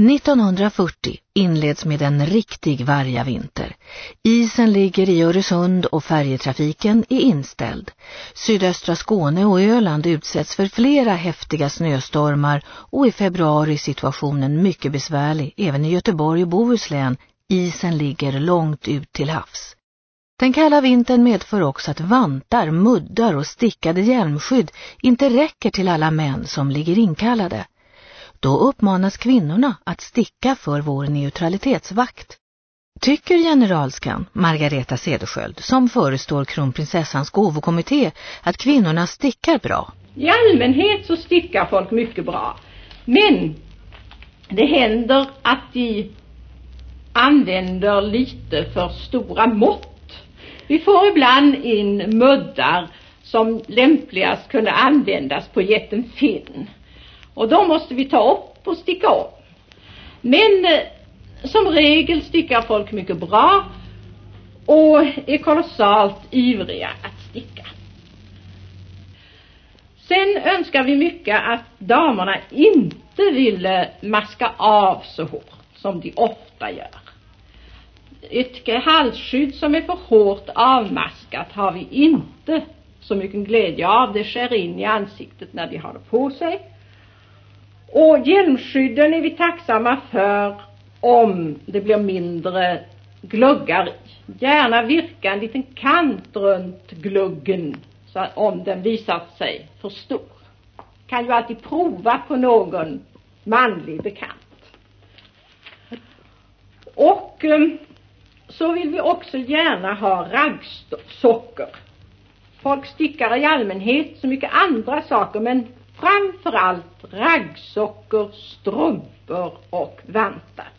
1940 inleds med en riktig vargavinter. Isen ligger i Öresund och färjetrafiken är inställd. Sydöstra Skåne och Öland utsätts för flera häftiga snöstormar och i februari är situationen mycket besvärlig även i Göteborg och Bohuslän. Isen ligger långt ut till havs. Den kalla vintern medför också att vantar, muddar och stickade hjälmskydd inte räcker till alla män som ligger inkallade. Då uppmanas kvinnorna att sticka för vår neutralitetsvakt. Tycker generalskan Margareta Cedersköld, som förestår kronprinsessans gåvokommitté, att kvinnorna stickar bra? I allmänhet så stickar folk mycket bra. Men det händer att de använder lite för stora mått. Vi får ibland in muddar som lämpligast kunde användas på jätten Finn. Och då måste vi ta upp och sticka upp. Men eh, som regel stickar folk mycket bra och är kolossalt ivriga att sticka. Sen önskar vi mycket att damerna inte ville eh, maska av så hårt som de ofta gör. Ett halsskydd som är för hårt avmaskat har vi inte så mycket glädje av. Det skär in i ansiktet när de har det på sig. Och hjälmskydden är vi tacksamma för om det blir mindre gluggar i. Gärna virka en liten kant runt gluggen så om den visar sig för stor. Kan ju alltid prova på någon manlig bekant. Och eh, så vill vi också gärna ha raggsockor. Folk stickar i allmänhet så mycket andra saker men framförallt raggsockor, strumpor och vantar.